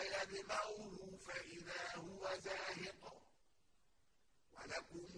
وَيَدْمَغُهُ فَإِذَا هُوَ زَاهِقٌ ۚ. وَلَكُمُ